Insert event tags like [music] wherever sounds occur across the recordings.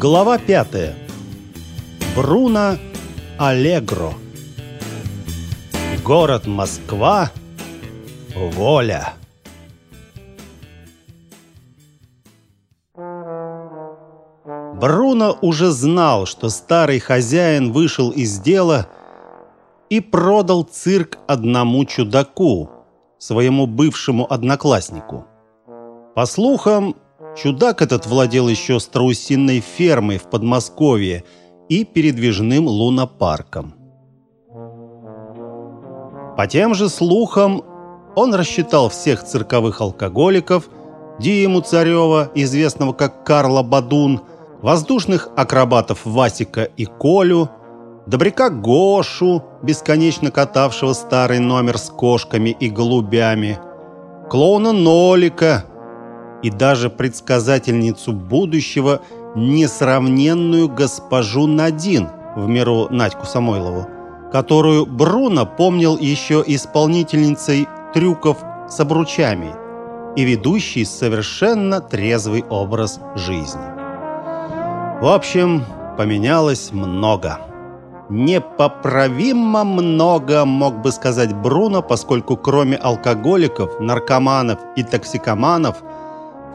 Глава пятая. Бруно Аллегро. Город Москва. Воля. Бруно уже знал, что старый хозяин вышел из дела и продал цирк одному чудаку, своему бывшему однокласснику. По слухам, чудак этот владел еще страусиной фермой в Подмосковье и передвижным лунопарком. По тем же слухам, он рассчитал всех цирковых алкоголиков, Диму Царева, известного как Карла Бадун, воздушных акробатов Васика и Колю, добряка Гошу, бесконечно катавшего старый номер с кошками и голубями, клоуна Нолика и даже предсказательницу будущего несравненную госпожу Надин, в меру Надьку Самойлову, которую Бруно помнил еще исполнительницей трюков с обручами и ведущей совершенно трезвый образ жизни. В общем, поменялось много. Непоправимо много, мог бы сказать Бруно, поскольку кроме алкоголиков, наркоманов и токсикоманов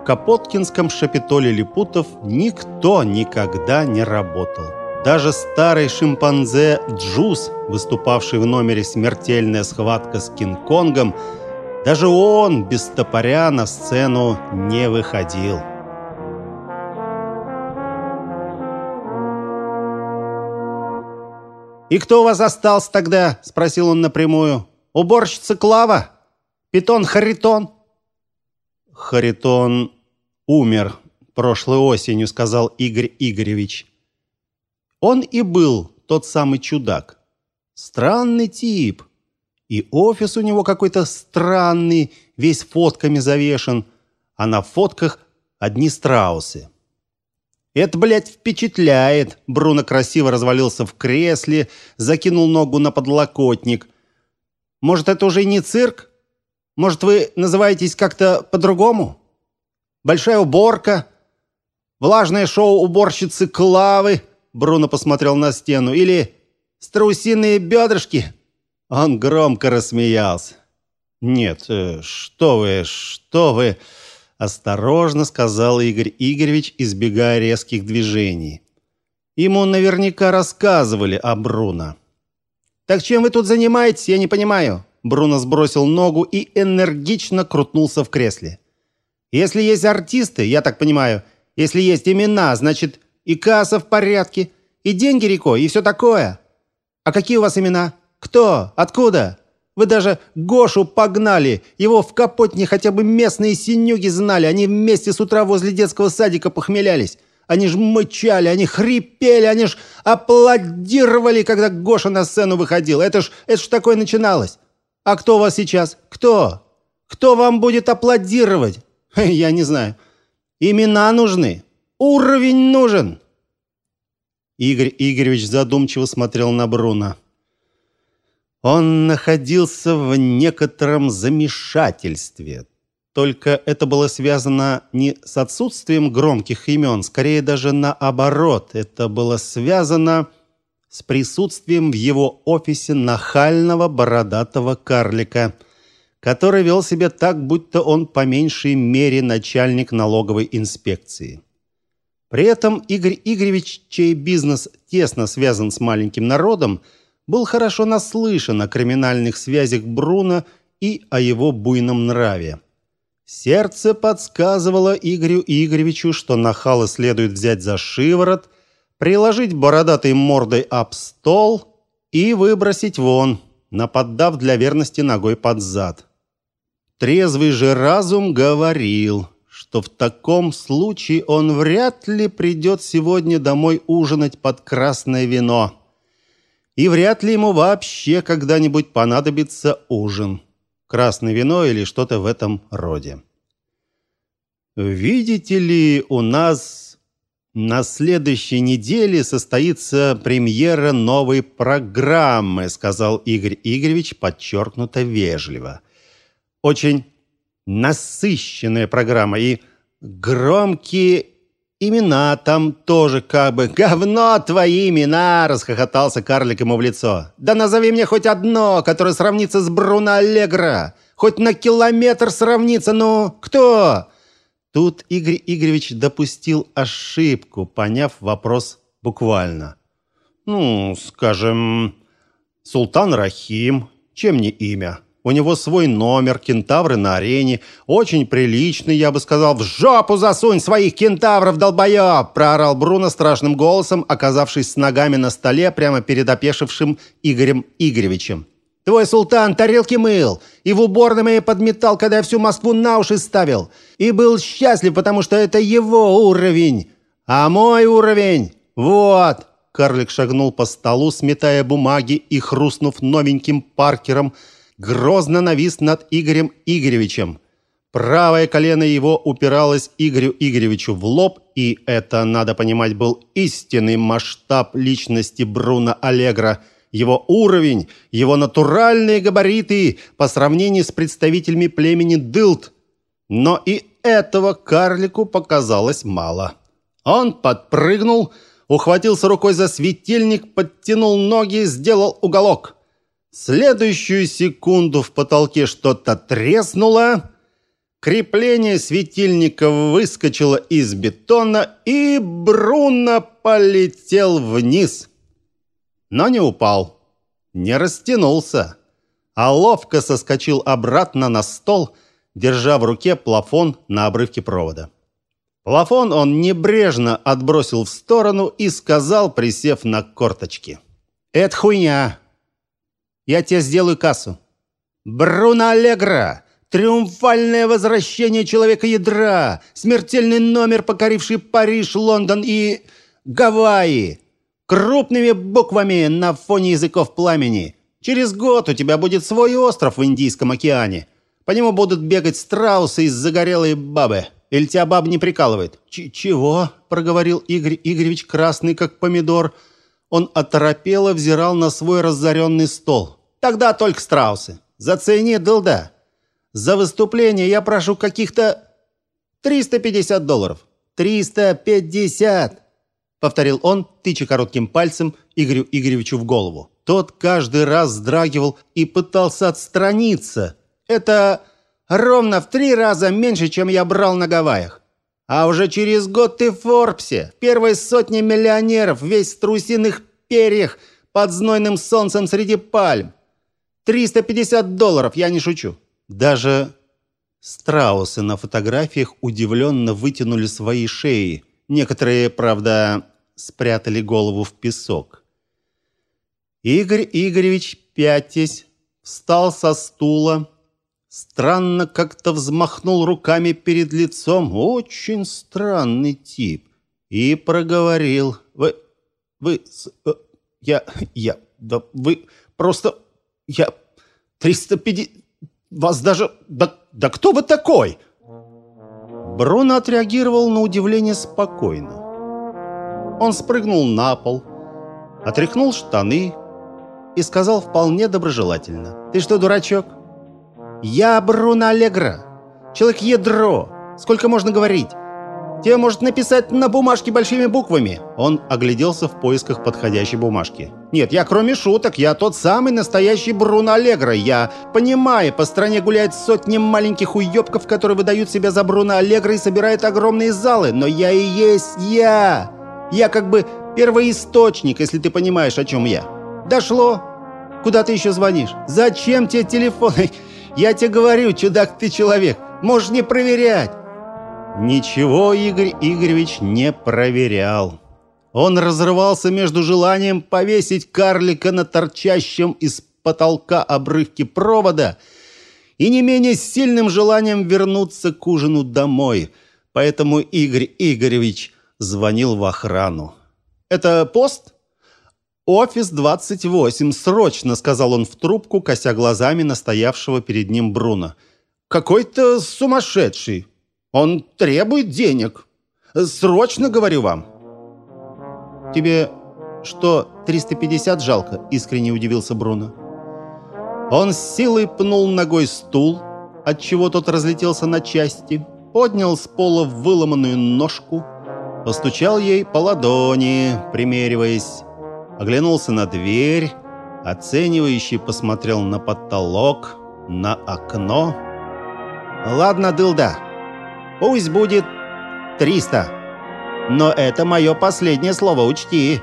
Капоткинском шапитоле Липутов никто никогда не работал. Даже старый шимпанзе Джуз, выступавший в номере «Смертельная схватка с Кинг-Конгом», даже он без топоря на сцену не выходил. «И кто у вас остался тогда?» – спросил он напрямую. «Уборщица Клава? Питон Харитон?» «Харитон умер прошлой осенью», – сказал Игорь Игоревич. Он и был тот самый чудак. Странный тип. И офис у него какой-то странный, весь фотками завешен, а на фотках одни страусы. Это, блядь, впечатляет. Бруно красиво развалился в кресле, закинул ногу на подлокотник. Может, это уже не цирк? Может, вы называетесь как-то по-другому? Большая уборка? Влажное шоу уборщицы Клавы? Бруно посмотрел на стену. Или страусиные бедрышки? Он громко рассмеялся. Нет, э, что вы, что вы осторожно сказал Игорь Игоревич, избегая резких движений. Ему наверняка рассказывали о Бруно. Так чем вы тут занимаетесь, я не понимаю. Бруно сбросил ногу и энергично крутнулся в кресле. Если есть артисты, я так понимаю, если есть имена, значит и касса в порядке, и деньги рекой, и все такое. А какие у вас имена? Кто? Откуда? Вы даже Гошу погнали. Его в Капотне хотя бы местные синюги знали. Они вместе с утра возле детского садика похмелялись. Они ж мычали, они хрипели, они ж аплодировали, когда Гоша на сцену выходил. Это ж, это ж такое начиналось. А кто вас сейчас? Кто? Кто вам будет аплодировать? [laughs] Я не знаю. Имена нужны. Уровень нужен. Игорь Игоревич задумчиво смотрел на Бруно. Он находился в некотором замешательстве. Только это было связано не с отсутствием громких имен, скорее даже наоборот. Это было связано с присутствием в его офисе нахального бородатого карлика, который вел себя так, будто он по меньшей мере начальник налоговой инспекции. При этом Игорь Игоревич, чей бизнес тесно связан с маленьким народом, был хорошо наслышан о криминальных связях Бруно и о его буйном нраве. Сердце подсказывало Игорю Игоревичу, что нахала следует взять за шиворот, приложить бородатой мордой об стол и выбросить вон, наподдав для верности ногой под зад. Трезвый же разум говорил, что в таком случае он вряд ли придет сегодня домой ужинать под красное вино и вряд ли ему вообще когда-нибудь понадобится ужин. Красное вино или что-то в этом роде. Видите ли, у нас на следующей неделе состоится премьера новой программы, сказал Игорь Игоревич подчеркнуто вежливо. Очень насыщенная программа и громкие имена там тоже как бы говно твои имена, расхохотался карлик ему в лицо. Да назови мне хоть одно, которое сравнится с Бруно Аллегро. Хоть на километр сравнится, ну, кто? Тут Игорь Игоревич допустил ошибку, поняв вопрос буквально. Ну, скажем, Султан Рахим, чем не имя? У него свой номер, кентавры на арене. Очень приличный, я бы сказал. В жопу засунь своих кентавров, долбоеб! Проорал Бруно страшным голосом, оказавшись с ногами на столе прямо перед опешившим Игорем Игоревичем. Твой султан тарелки мыл и в уборной моей подметал, когда я всю Москву на уши ставил. И был счастлив, потому что это его уровень. А мой уровень... Вот!» Карлик шагнул по столу, сметая бумаги и, хрустнув новеньким паркером, грозно навис над Игорем Игоревичем. Правое колено его упиралось Игорю Игоревичу в лоб, и это, надо понимать, был истинный масштаб личности Бруно Аллегро, его уровень, его натуральные габариты по сравнению с представителями племени Дылт. Но и этого карлику показалось мало. Он подпрыгнул, ухватился рукой за светильник, подтянул ноги, сделал уголок. Следующую секунду в потолке что-то треснуло, крепление светильника выскочило из бетона, и Бруно полетел вниз. Но не упал, не растянулся, а ловко соскочил обратно на стол, держа в руке плафон на обрывке провода. Плафон он небрежно отбросил в сторону и сказал, присев на корточки: "Это хуйня. Я тебе сделаю кассу. Бруно Аллегро, триумфальное возвращение человека-ядра, смертельный номер, покоривший Париж, Лондон и Гавайи. Крупными буквами на фоне языков пламени. Через год у тебя будет свой остров в Индийском океане. По нему будут бегать страусы из загорелой бабы. Или тебя баб не прикалывает? Ч чего? проговорил Игорь Игоревич, красный как помидор. Он оторопело взирал на свой разоренный стол. Тогда только страусы. Зацени, дылда. За выступление я прошу каких-то 350 долларов. 350, повторил он, тыча коротким пальцем Игорю Игоревичу в голову. Тот каждый раз вздрагивал и пытался отстраниться. Это ровно в три раза меньше, чем я брал на Гавайях. А уже через год ты в Форбсе, в первой сотне миллионеров, весь в трусиных перьях, под знойным солнцем среди пальм. 350 долларов, я не шучу. Даже страусы на фотографиях удивленно вытянули свои шеи. Некоторые, правда, спрятали голову в песок. Игорь Игоревич, пятясь, встал со стула, странно как-то взмахнул руками перед лицом, очень странный тип, и проговорил: "Вы вы э, я я да вы просто я 350 вас даже да да кто вы такой? Бруно отреагировал на удивление спокойно. Он спрыгнул на пол, отряхнул штаны и сказал вполне доброжелательно: "Ты что, дурачок? Я Бруно Аллегро, человек-ядро. Сколько можно говорить? Тебе может написать на бумажке большими буквами. Он огляделся в поисках подходящей бумажки. Нет, я кроме шуток, я тот самый настоящий Бруно Аллегро. Я понимаю, по стране гуляют сотни маленьких уёбков, которые выдают себя за Бруно Аллегро и собирают огромные залы, но я и есть я. Я как бы первоисточник, если ты понимаешь, о чем я. Дошло? Куда ты еще звонишь? Зачем тебе телефон? [laughs] Я тебе говорю, чудак ты человек. Можешь не проверять. Ничего Игорь Игоревич не проверял. Он разрывался между желанием повесить карлика на торчащем из потолка обрывке провода и не менее сильным желанием вернуться к ужину домой. Поэтому Игорь Игоревич звонил в охрану. «Это пост?» «Офис 28, срочно», — сказал он в трубку, кося глазами настоявшего перед ним Бруно. «Какой-то сумасшедший. Он требует денег. Срочно говорю вам. Тебе что, 350 жалко? Искренне удивился Бруно. Он с силой пнул ногой стул, от чего тот разлетелся на части, поднял с пола выломанную ножку, Постучал ей по ладони, примериваясь. Оглянулся на дверь, оценивающий посмотрел на потолок, на окно. «Ладно, дылда, пусть будет триста. Но это мое последнее слово, учти».